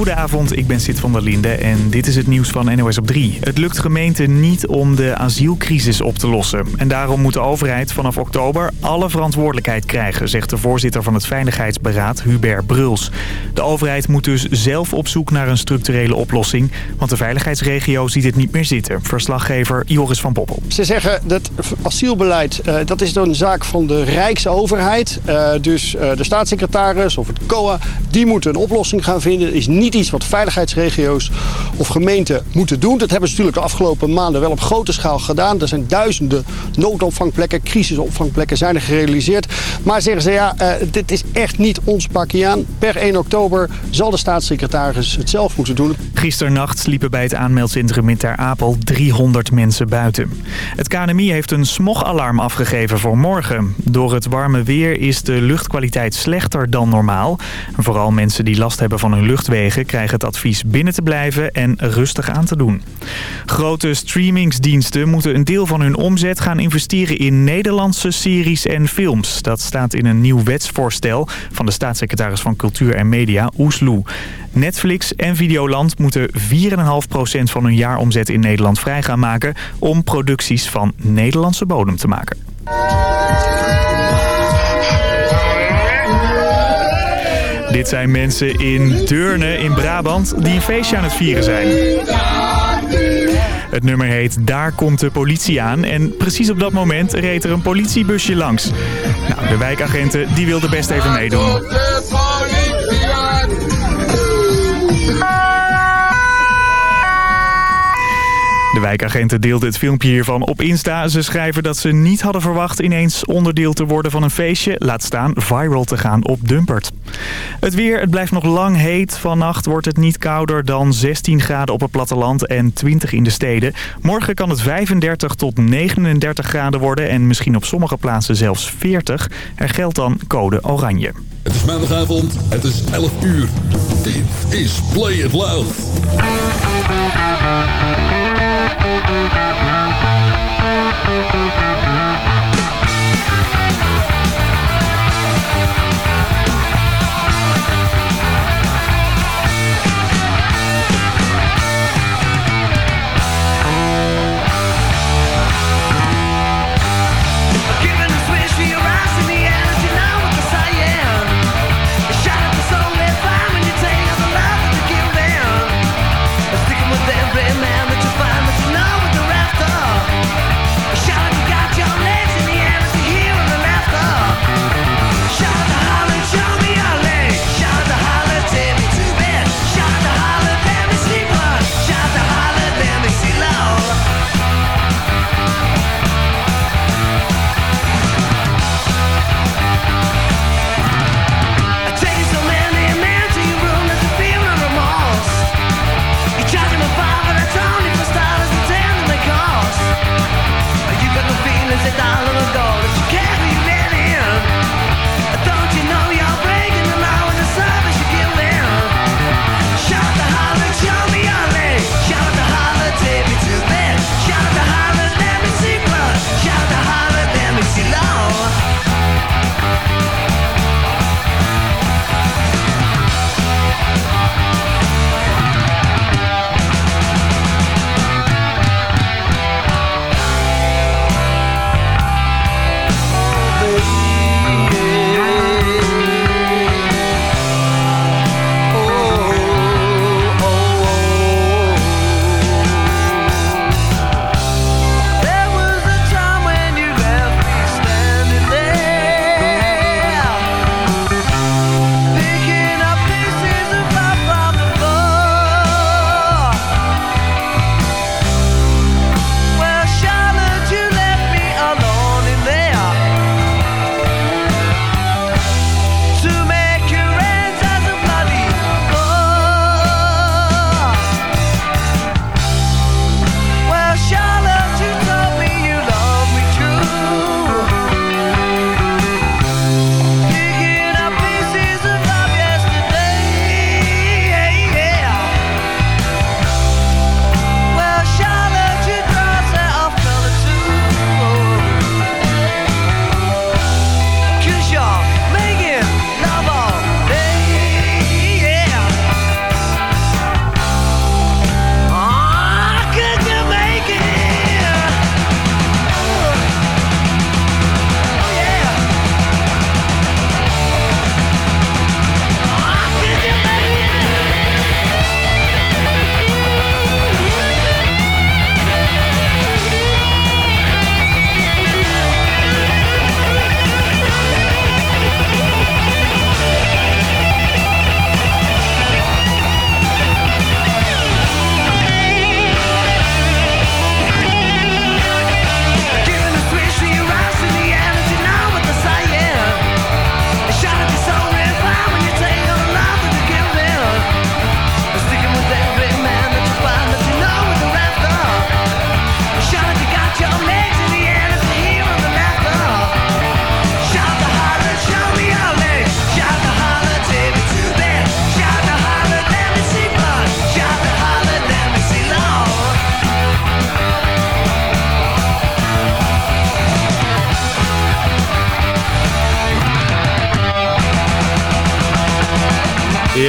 Goedenavond, ik ben Sid van der Linde en dit is het nieuws van NOS op 3. Het lukt gemeenten niet om de asielcrisis op te lossen. En daarom moet de overheid vanaf oktober alle verantwoordelijkheid krijgen... zegt de voorzitter van het Veiligheidsberaad, Hubert Bruls. De overheid moet dus zelf op zoek naar een structurele oplossing... want de veiligheidsregio ziet het niet meer zitten. Verslaggever Joris van Poppel. Ze zeggen dat asielbeleid uh, dat is een zaak van de Rijksoverheid. Uh, dus uh, de staatssecretaris of het COA, die moeten een oplossing gaan vinden. Is niet iets wat veiligheidsregio's of gemeenten moeten doen. Dat hebben ze natuurlijk de afgelopen maanden wel op grote schaal gedaan. Er zijn duizenden noodopvangplekken, crisisopvangplekken zijn er gerealiseerd. Maar zeggen ze, ja, uh, dit is echt niet ons pakje aan. Per 1 oktober zal de staatssecretaris het zelf moeten doen. Gisternacht sliepen bij het aanmeldcentrum in Ter Apel 300 mensen buiten. Het KNMI heeft een smogalarm afgegeven voor morgen. Door het warme weer is de luchtkwaliteit slechter dan normaal. Vooral mensen die last hebben van hun luchtwegen krijgen het advies binnen te blijven en rustig aan te doen. Grote streamingsdiensten moeten een deel van hun omzet gaan investeren in Nederlandse series en films. Dat staat in een nieuw wetsvoorstel van de staatssecretaris van Cultuur en Media, Oesloe. Netflix en Videoland moeten 4,5% van hun jaaromzet in Nederland vrij gaan maken... om producties van Nederlandse bodem te maken. Dit zijn mensen in Deurne in Brabant die een feestje aan het vieren zijn. Het nummer heet Daar komt de politie aan. En precies op dat moment reed er een politiebusje langs. Nou, de wijkagenten die wilden best even meedoen. De wijkagenten deelden het filmpje hiervan op Insta. Ze schrijven dat ze niet hadden verwacht ineens onderdeel te worden van een feestje. Laat staan viral te gaan op Dumpert. Het weer, het blijft nog lang heet. Vannacht wordt het niet kouder dan 16 graden op het platteland en 20 in de steden. Morgen kan het 35 tot 39 graden worden en misschien op sommige plaatsen zelfs 40. Er geldt dan code oranje. Het is maandagavond, het is 11 uur. Dit is Play It Loud.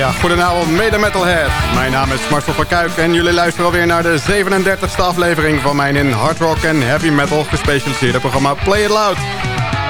Ja, goedenavond mede metalhead. Mijn naam is Marcel van Kuik en jullie luisteren alweer naar de 37e aflevering van mijn in hard rock en heavy metal gespecialiseerde programma Play It Loud.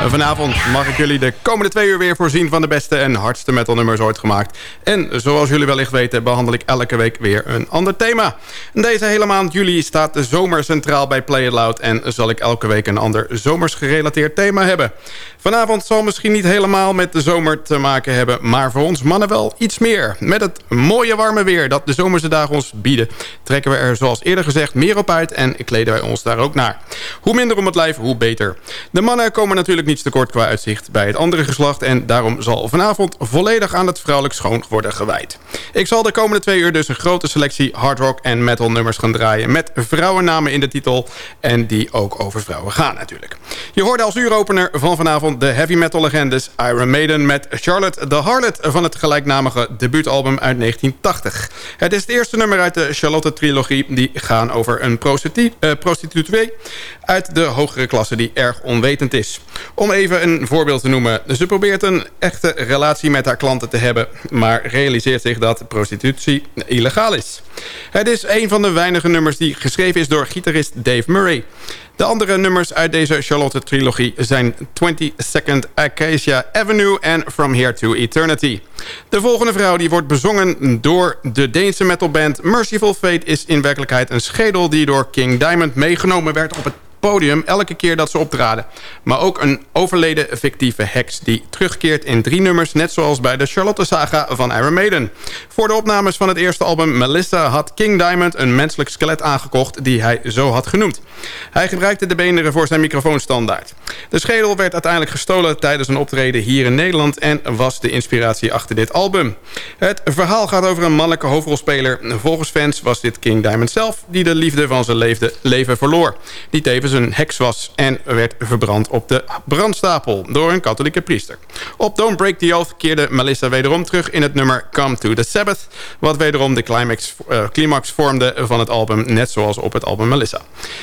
Vanavond mag ik jullie de komende twee uur weer voorzien van de beste en hardste metalnummers ooit gemaakt. En zoals jullie wellicht weten behandel ik elke week weer een ander thema. Deze hele maand juli staat de zomer centraal bij Play It Loud en zal ik elke week een ander zomers gerelateerd thema hebben. Vanavond zal misschien niet helemaal met de zomer te maken hebben... maar voor ons mannen wel iets meer. Met het mooie warme weer dat de zomerse dagen ons bieden... trekken we er zoals eerder gezegd meer op uit... en kleden wij ons daar ook naar. Hoe minder om het lijf, hoe beter. De mannen komen natuurlijk niets tekort qua uitzicht bij het andere geslacht... en daarom zal vanavond volledig aan het vrouwelijk schoon worden gewijd. Ik zal de komende twee uur dus een grote selectie hard rock en metal nummers gaan draaien... met vrouwennamen in de titel en die ook over vrouwen gaan natuurlijk. Je hoorde als uuropener van vanavond de heavy metal legendes Iron Maiden met Charlotte the Harlot van het gelijknamige debuutalbum uit 1980. Het is het eerste nummer uit de Charlotte-trilogie die gaan over een uh, prostituee uit de hogere klasse die erg onwetend is. Om even een voorbeeld te noemen. Ze probeert een echte relatie met haar klanten te hebben... maar realiseert zich dat prostitutie illegaal is. Het is een van de weinige nummers die geschreven is door gitarist Dave Murray. De andere nummers uit deze Charlotte-trilogie zijn 22nd Acacia Avenue en From Here to Eternity. De volgende vrouw die wordt bezongen door de Deense metalband Merciful Fate... is in werkelijkheid een schedel die door King Diamond meegenomen werd op het podium elke keer dat ze optraden. Maar ook een overleden fictieve heks die terugkeert in drie nummers... net zoals bij de Charlotte-saga van Iron Maiden. Voor de opnames van het eerste album Melissa had King Diamond... een menselijk skelet aangekocht die hij zo had genoemd. Hij gebruikte de beenderen voor zijn microfoonstandaard. De schedel werd uiteindelijk gestolen tijdens een optreden hier in Nederland... en was de inspiratie achter dit album. Het verhaal gaat over een mannelijke hoofdrolspeler. Volgens fans was dit King Diamond zelf... die de liefde van zijn leven verloor. Die tevens een heks was en werd verbrand op de brandstapel door een katholieke priester. Op Don't Break the Oath keerde Melissa wederom terug in het nummer Come to the Sabbath, wat wederom de climax, uh, climax vormde van het album, net zoals op het album Melissa.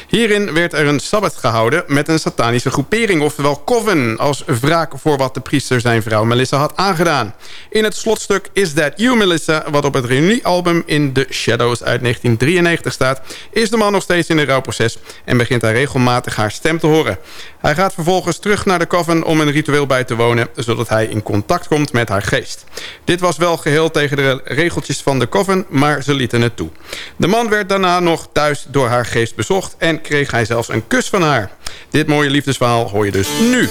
Hierin werd er een sabbat gehouden met een satanische groepering, oftewel Coven, als wraak voor wat de priester zijn vrouw Melissa had aangedaan. In het slotstuk Is That You Melissa, wat op het reuniealbum In the Shadows uit 1993 staat, is de man nog steeds in een rouwproces en begint hij regelmatig regelmatig haar stem te horen. Hij gaat vervolgens terug naar de coven om een ritueel bij te wonen... zodat hij in contact komt met haar geest. Dit was wel geheel tegen de regeltjes van de coven, maar ze lieten het toe. De man werd daarna nog thuis door haar geest bezocht... en kreeg hij zelfs een kus van haar. Dit mooie liefdesverhaal hoor je dus nu.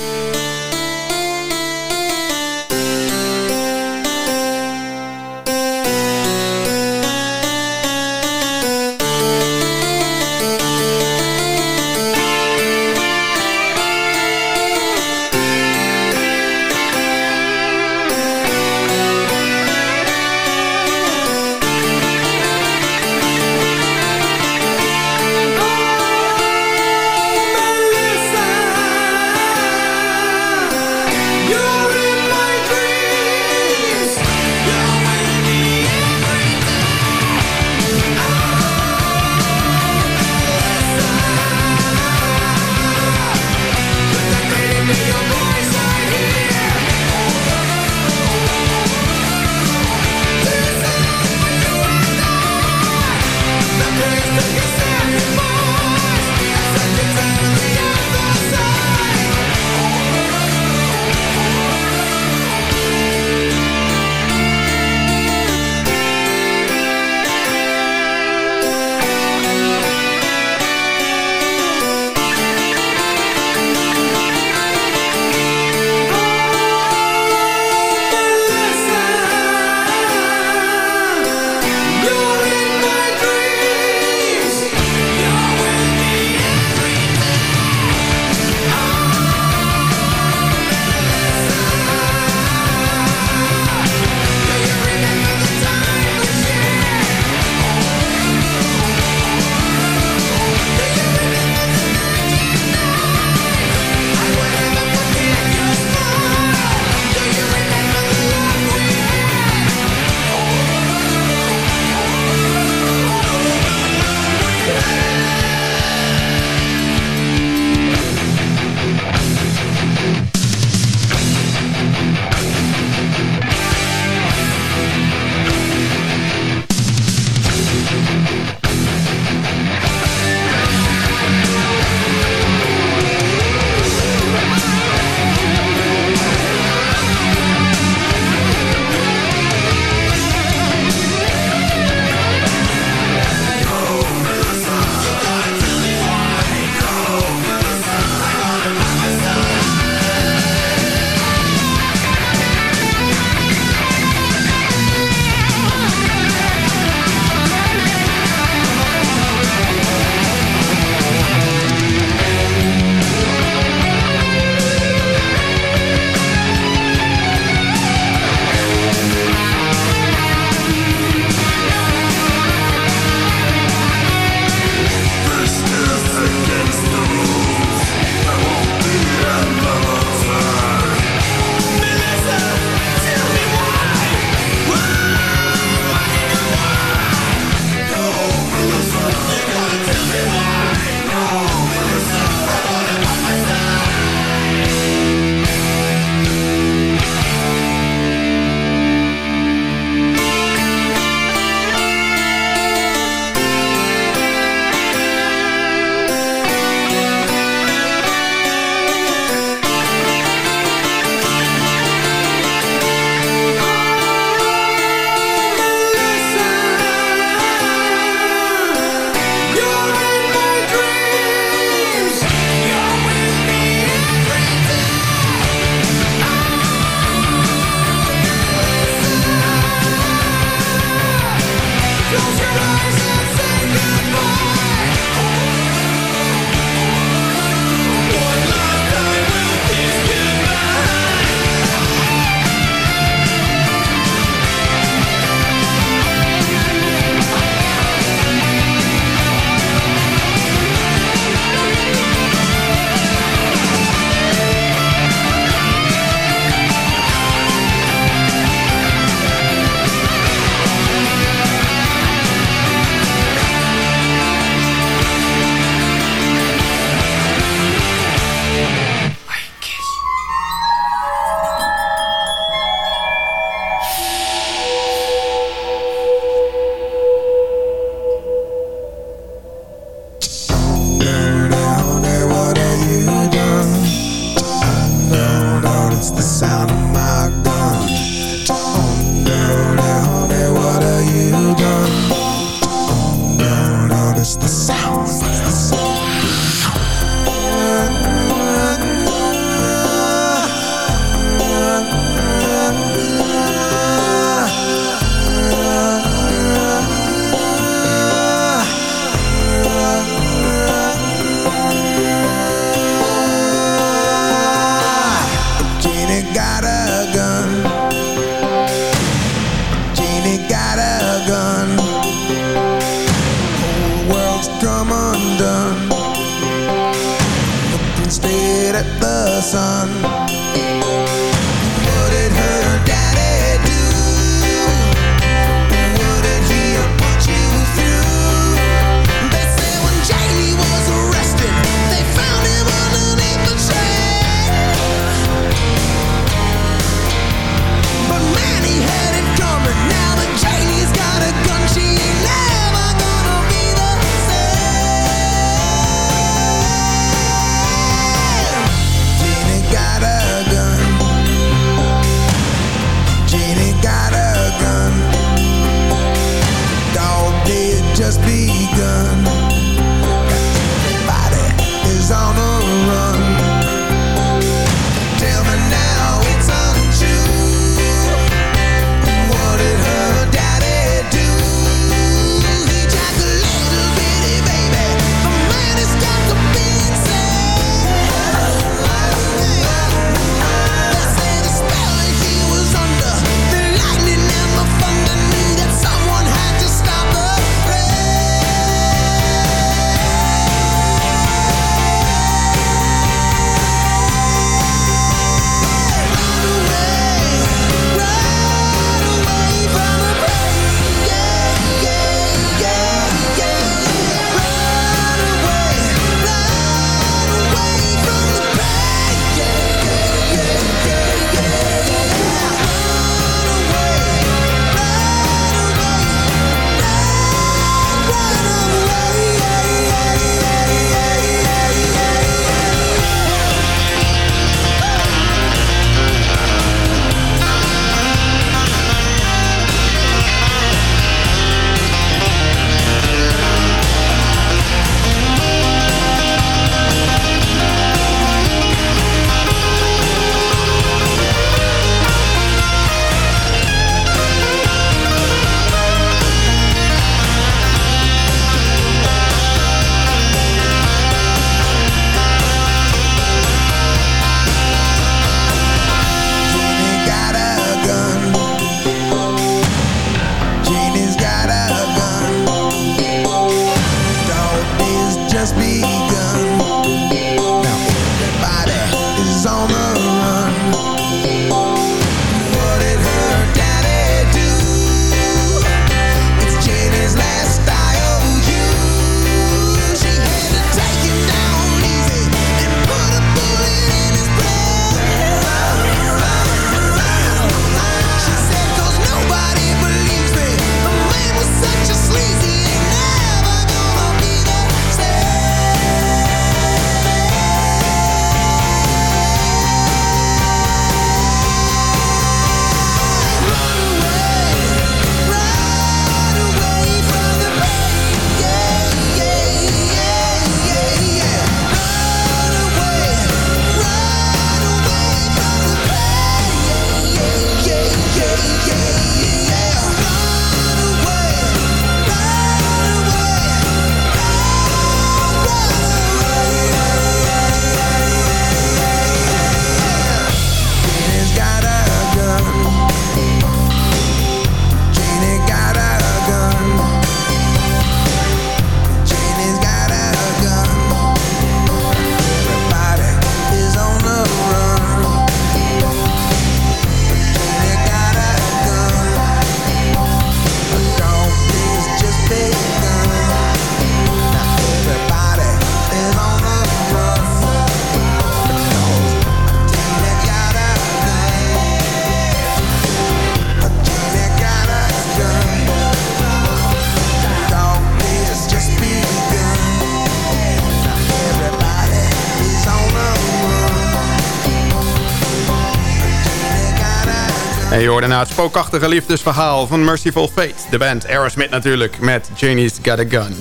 En je hoorde na het spookachtige liefdesverhaal van Merciful Fate. De band Aerosmith natuurlijk, met Janie's Got a Gun.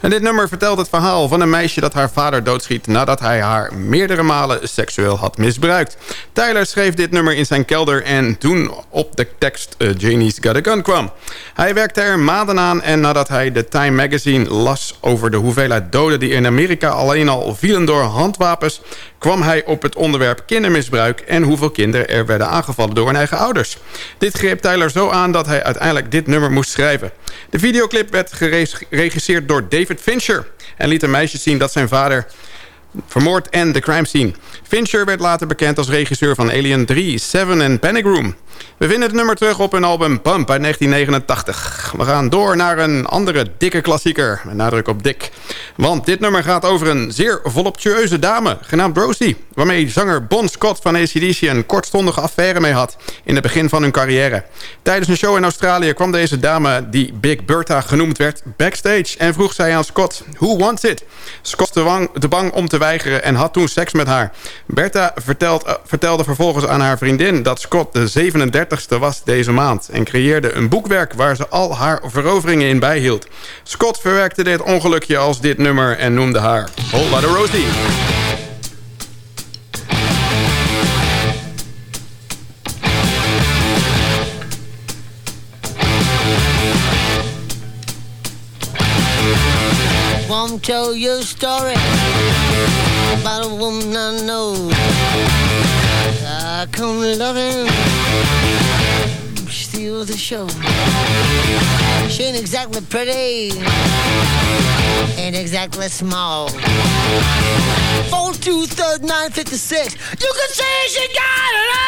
En dit nummer vertelt het verhaal van een meisje dat haar vader doodschiet... nadat hij haar meerdere malen seksueel had misbruikt. Tyler schreef dit nummer in zijn kelder en toen op de tekst uh, Janie's Got a Gun kwam. Hij werkte er maanden aan en nadat hij de Time Magazine las... over de hoeveelheid doden die in Amerika alleen al vielen door handwapens kwam hij op het onderwerp kindermisbruik... en hoeveel kinderen er werden aangevallen door hun eigen ouders. Dit greep Tyler zo aan dat hij uiteindelijk dit nummer moest schrijven. De videoclip werd geregisseerd door David Fincher... en liet een meisje zien dat zijn vader vermoord en de crime scene. Fincher werd later bekend als regisseur van Alien 3, Seven en Panic Room. We vinden het nummer terug op hun album Bump uit 1989. We gaan door naar een andere dikke klassieker. Met nadruk op dik. Want dit nummer gaat over een zeer voluptueuze dame, genaamd Rosie. Waarmee zanger Bon Scott van ACDC een kortstondige affaire mee had. In het begin van hun carrière. Tijdens een show in Australië kwam deze dame, die Big Bertha genoemd werd, backstage. En vroeg zij aan Scott, who wants it? Scott te bang om te weigeren en had toen seks met haar. Bertha vertelt, uh, vertelde vervolgens aan haar vriendin dat Scott de 37ste was deze maand... en creëerde een boekwerk waar ze al haar veroveringen in bijhield. Scott verwerkte dit ongelukje als dit nummer en noemde haar Whole Lotta Rosie. Tell you a story about a woman I know. I come loving, steal the show. She ain't exactly pretty, ain't exactly small. Four. You can say she got it all.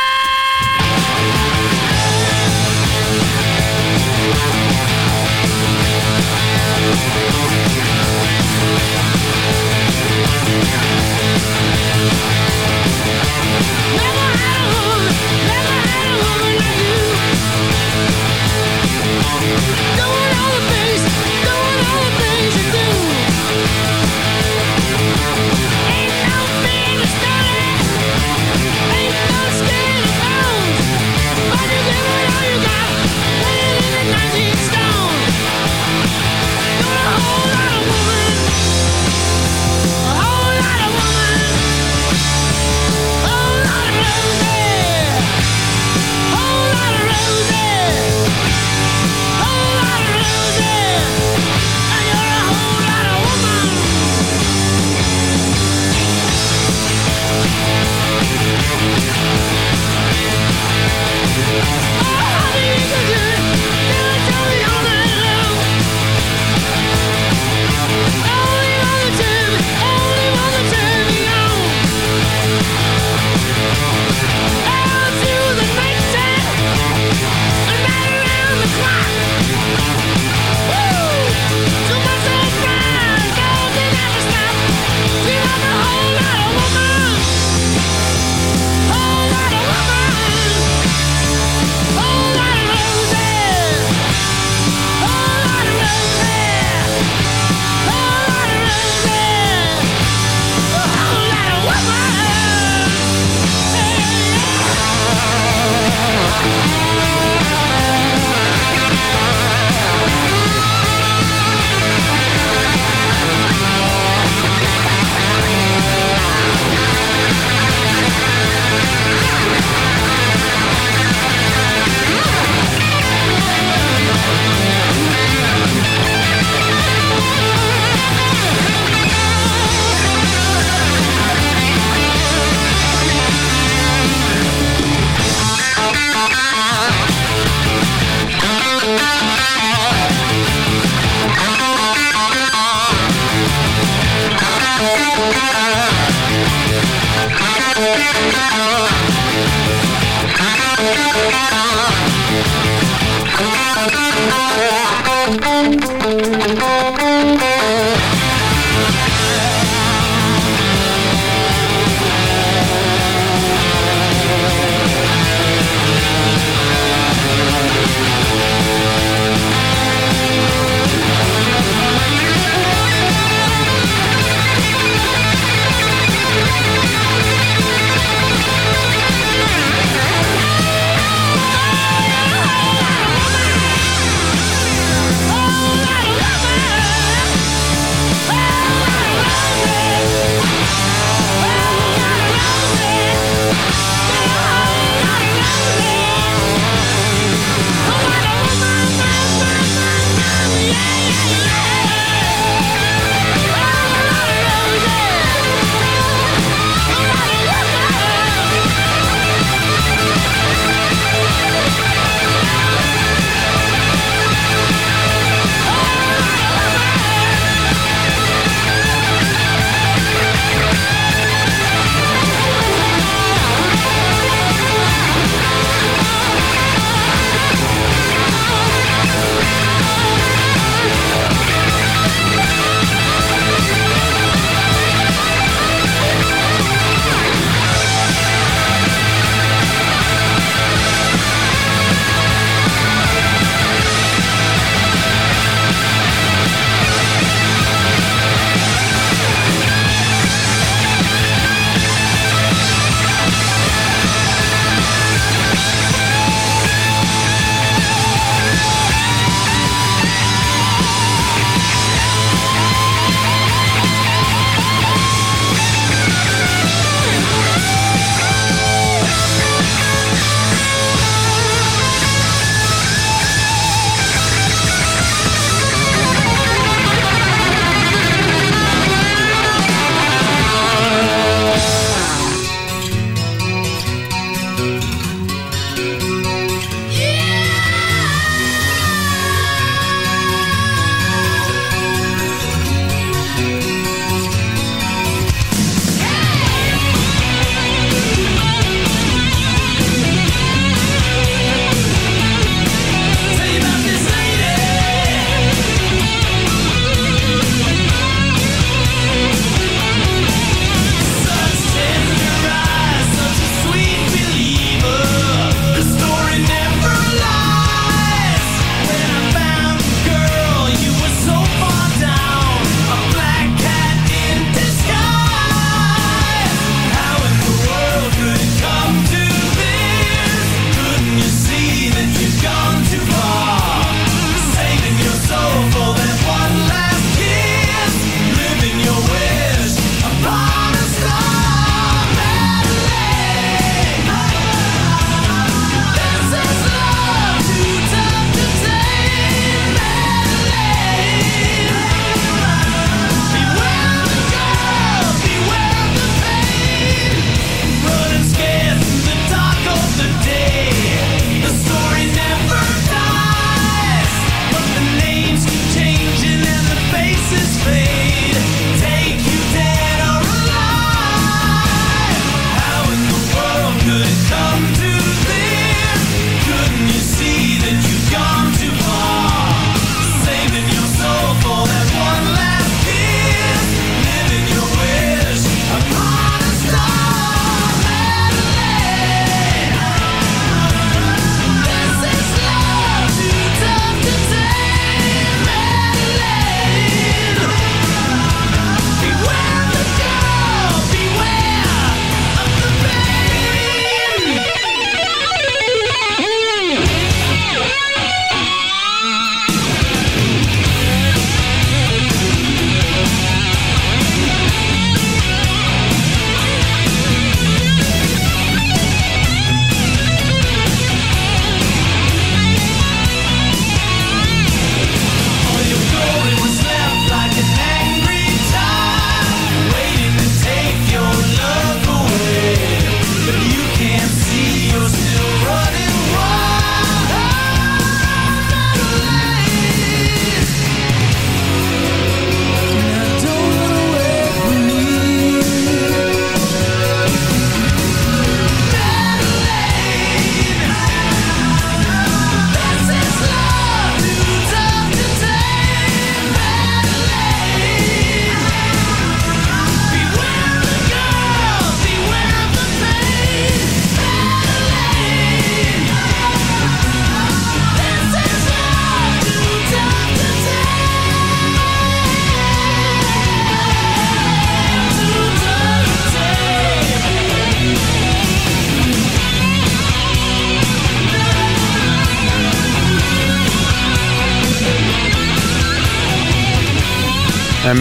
We'll.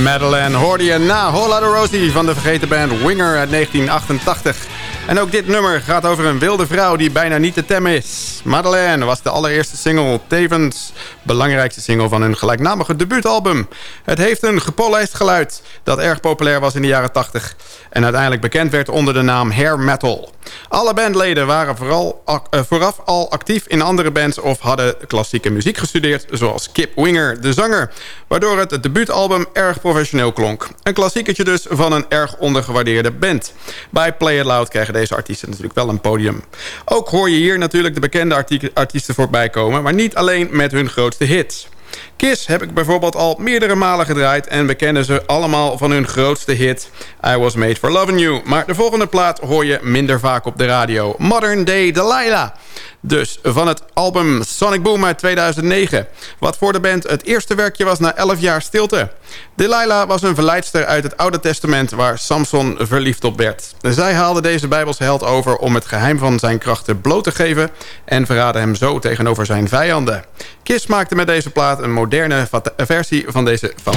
Madeleine hoorde je na Hola de Rosie van de vergeten band Winger uit 1988. En ook dit nummer gaat over een wilde vrouw die bijna niet te temmen is. Madeleine was de allereerste single, tevens belangrijkste single van hun gelijknamige debuutalbum. Het heeft een gepolijst geluid dat erg populair was in de jaren 80 en uiteindelijk bekend werd onder de naam hair metal. Alle bandleden waren vooral, uh, vooraf al actief in andere bands of hadden klassieke muziek gestudeerd, zoals Kip Winger, de zanger, waardoor het debuutalbum erg professioneel klonk. Een klassiekertje dus van een erg ondergewaardeerde band. Bij Play It Loud krijgen deze artiesten natuurlijk wel een podium. Ook hoor je hier natuurlijk de bekende artiesten voorbij komen, maar niet alleen met hun grootste hits. Kiss heb ik bijvoorbeeld al meerdere malen gedraaid... en we kennen ze allemaal van hun grootste hit... I Was Made For Loving You. Maar de volgende plaat hoor je minder vaak op de radio. Modern Day Delilah. Dus van het album Sonic Boom uit 2009. Wat voor de band het eerste werkje was na 11 jaar stilte. Delilah was een verleidster uit het Oude Testament... waar Samson verliefd op werd. Zij haalde deze Bijbelse held over om het geheim van zijn krachten bloot te geven... en verraadde hem zo tegenover zijn vijanden. Kiss maakte met deze plaat een moderne versie van deze van.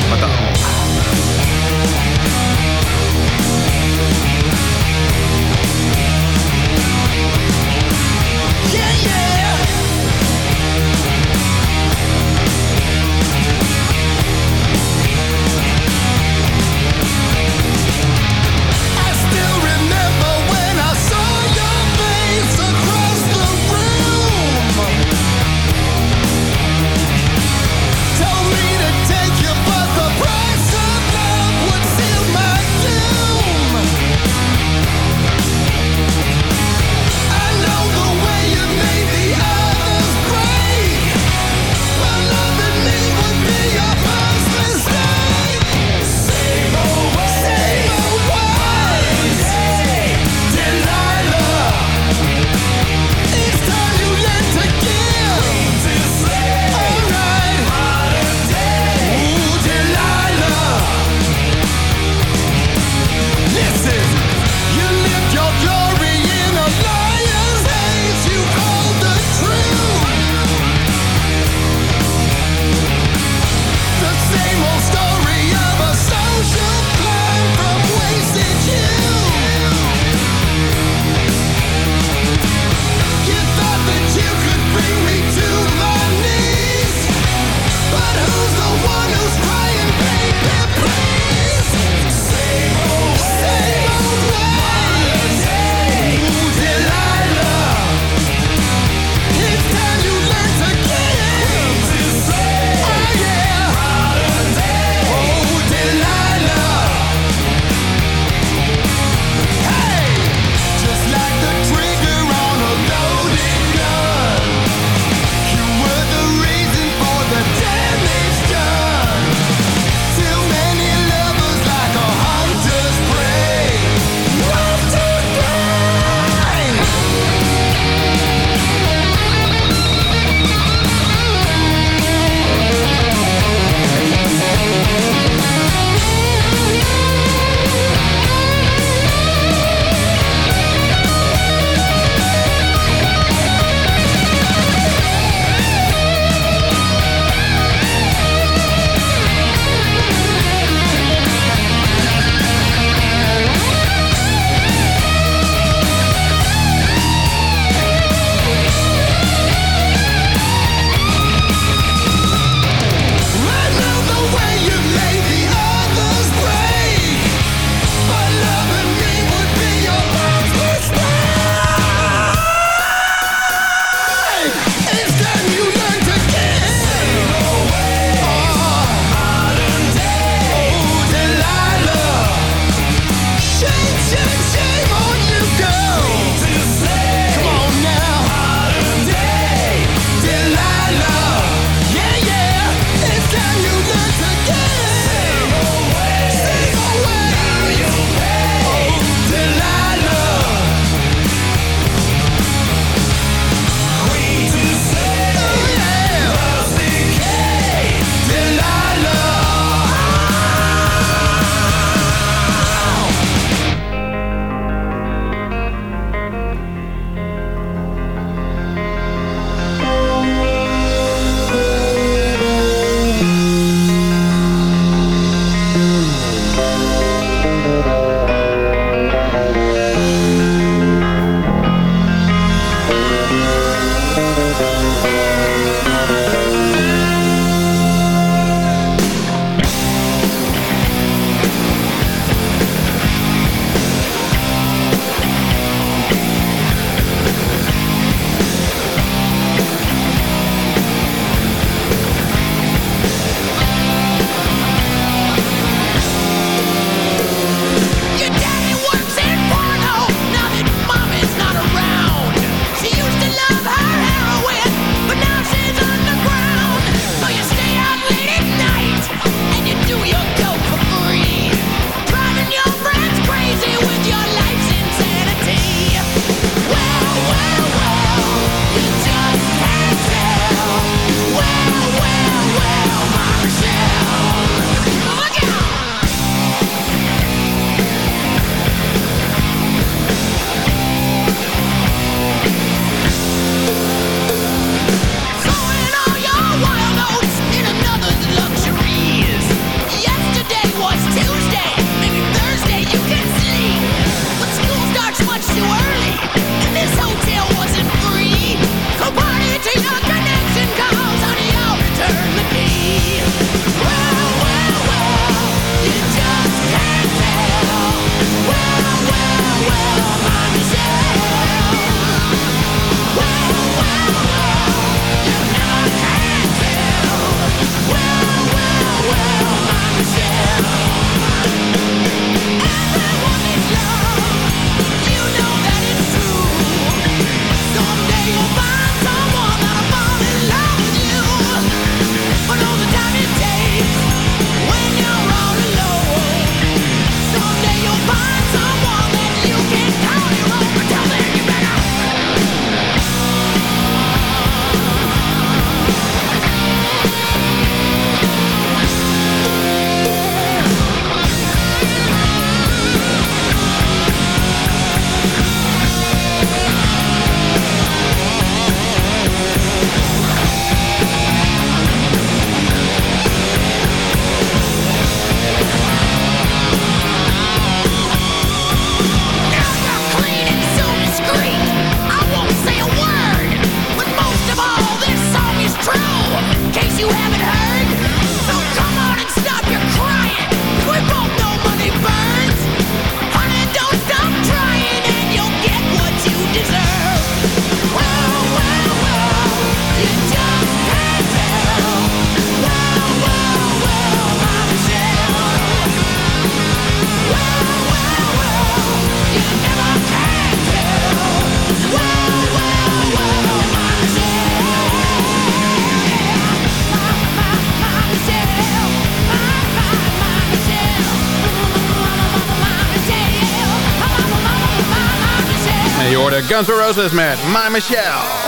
Guns N' Roses met My Michelle.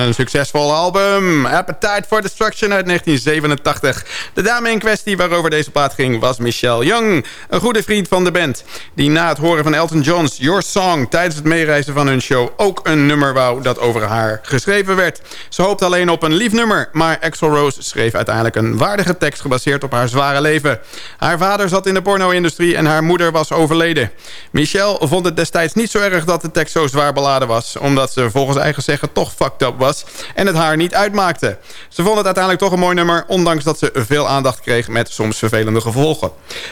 Een succesvol album, Appetite for Destruction uit 1987. De dame in kwestie waarover deze plaat ging was Michelle Young. Een goede vriend van de band. Die na het horen van Elton John's Your Song tijdens het meereizen van hun show ook een nummer wou dat over haar geschreven werd. Ze hoopt alleen op een lief nummer, maar Axel Rose schreef uiteindelijk een waardige tekst gebaseerd op haar zware leven. Haar vader zat in de porno-industrie en haar moeder was overleden. Michelle vond het destijds niet zo erg dat de tekst zo zwaar beladen was, omdat ze volgens eigen zeggen toch fucked up was en het haar niet uitmaakte. Ze vond het uiteindelijk toch een mooi nummer, ondanks dat ze veel aandacht kreeg met soms vervelende gevolgen.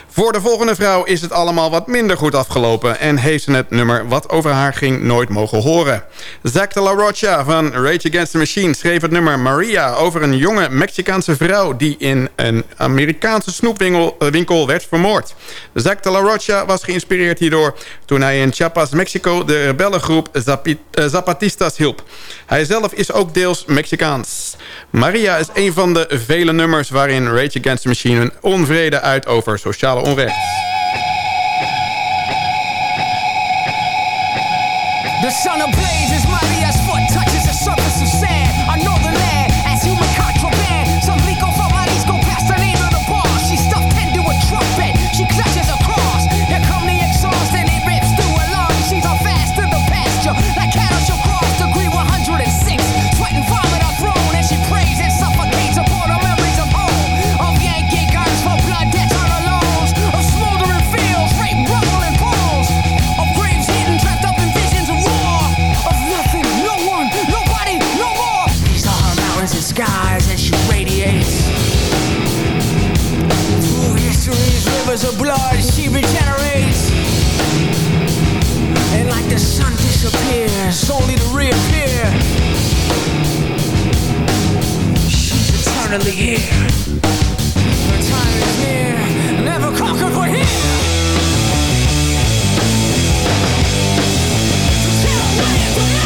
Voor de volgende vrouw is het allemaal wat minder goed afgelopen en heeft ze het nummer wat over haar ging nooit mogen horen. Zack de La Rocha van Rage Against the Machine schreef het nummer Maria over een jonge Mexicaanse vrouw die in een Amerikaanse snoepwinkel eh, werd vermoord. Zack de La Rocha was geïnspireerd hierdoor toen hij in Chiapas, Mexico de rebellengroep eh, Zapatistas hielp. Hij zelf is ook deels Mexicaans. Maria is een van de vele nummers waarin Rage Against the Machine een onvrede uit over sociale onrecht. The rivers of blood, she regenerates. And like the sun disappears, only to reappear. She's eternally here. Her time is near, never conquered, but here. And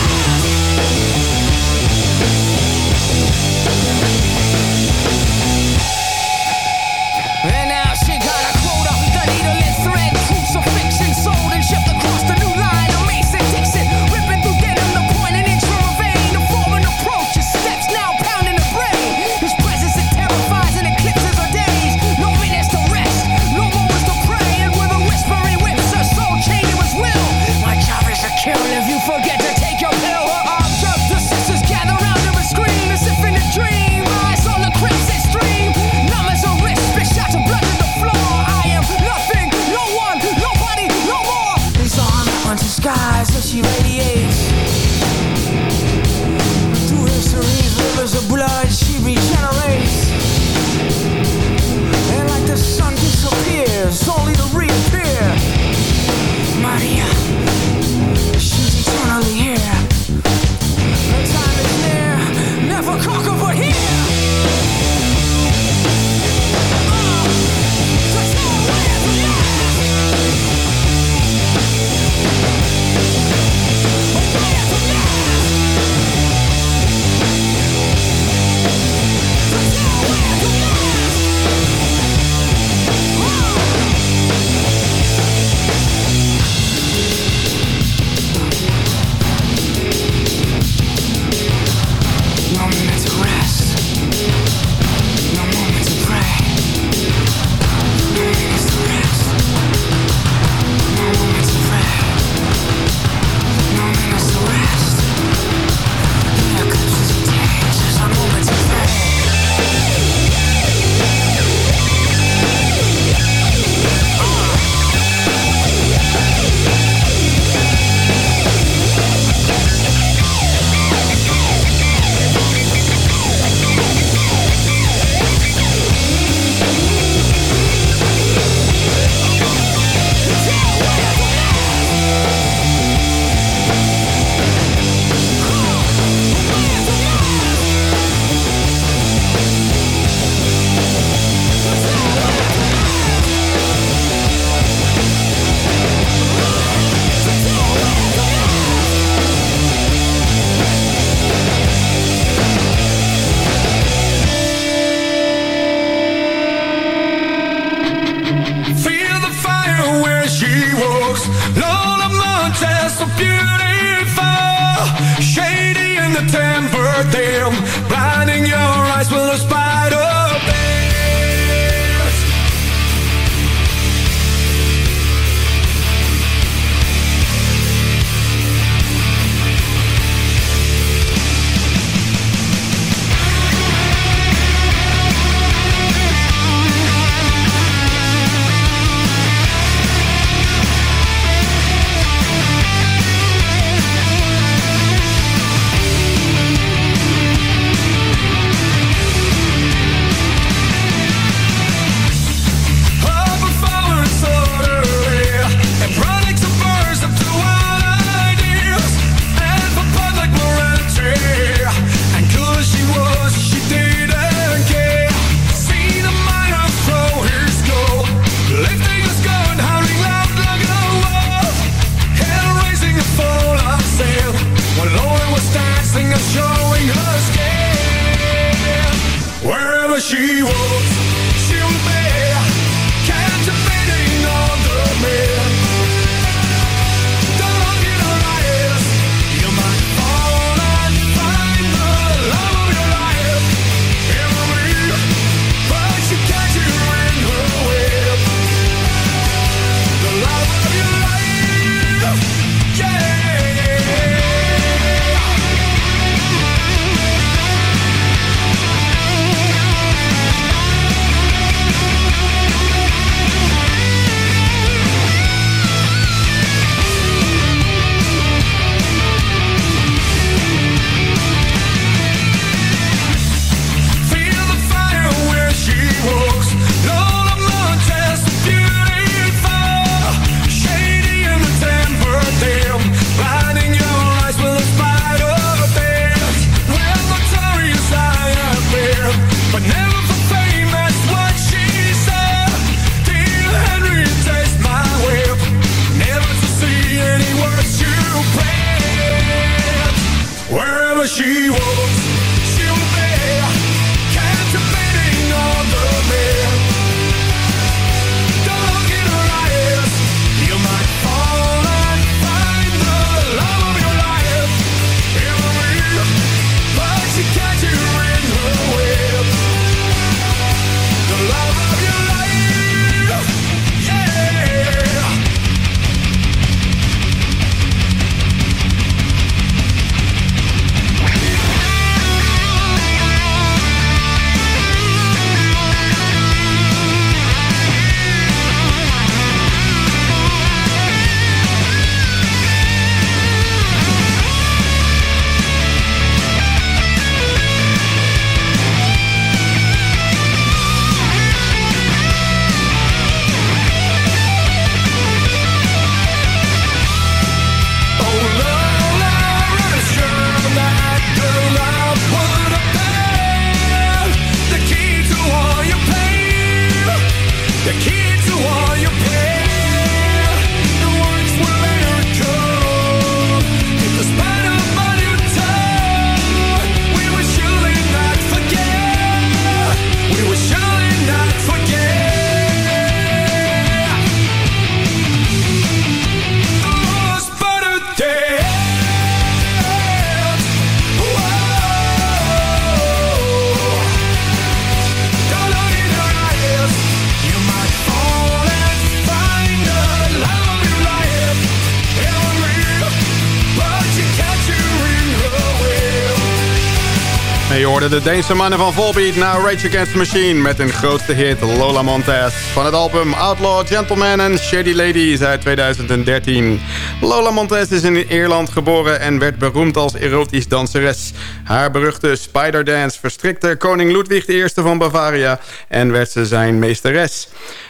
de Deense mannen van Volbeat naar Rage Against the Machine... met hun grootste hit Lola Montez. Van het album Outlaw Gentleman and Shady Ladies uit 2013. Lola Montez is in Ierland geboren en werd beroemd als erotisch danseres. Haar beruchte Spider Dance verstrikte koning Ludwig I van Bavaria... en werd ze zijn meesteres.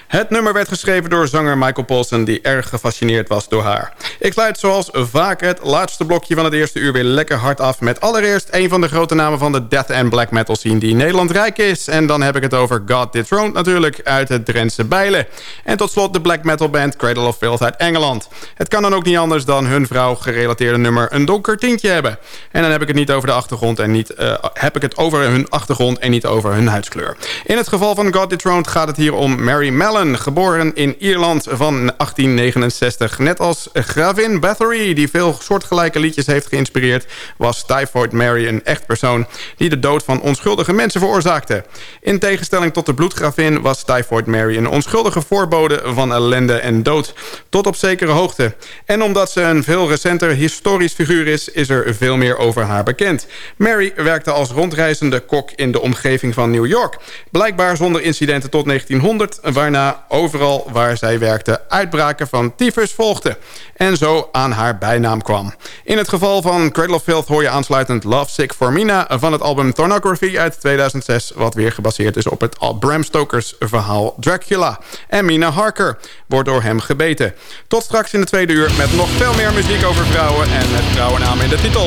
Het nummer werd geschreven door zanger Michael Paulson... die erg gefascineerd was door haar. Ik sluit zoals vaak het laatste blokje van het eerste uur... weer lekker hard af met allereerst een van de grote namen... van de death and black metal scene die in Nederland rijk is. En dan heb ik het over God Dethroned natuurlijk uit het Drentse Bijlen. En tot slot de black metal band Cradle of Filth uit Engeland. Het kan dan ook niet anders dan hun vrouw gerelateerde nummer... een donker tintje hebben. En dan heb ik het niet over de achtergrond... en niet, uh, heb ik het over hun achtergrond en niet over hun huidskleur. In het geval van God Dethroned gaat het hier om Mary Mellon Geboren in Ierland van 1869. Net als gravin Bathory, die veel soortgelijke liedjes heeft geïnspireerd... was Typhoid Mary een echt persoon die de dood van onschuldige mensen veroorzaakte. In tegenstelling tot de bloedgravin was Typhoid Mary een onschuldige voorbode van ellende en dood. Tot op zekere hoogte. En omdat ze een veel recenter historisch figuur is, is er veel meer over haar bekend. Mary werkte als rondreizende kok in de omgeving van New York. Blijkbaar zonder incidenten tot 1900, waarna overal waar zij werkte uitbraken van tyfus volgden. En zo aan haar bijnaam kwam. In het geval van Cradle of Filth hoor je aansluitend Love Sick for Mina van het album Pornography uit 2006, wat weer gebaseerd is op het Bram Stokers verhaal Dracula. En Mina Harker wordt door hem gebeten. Tot straks in de tweede uur met nog veel meer muziek over vrouwen en met vrouwennamen in de titel.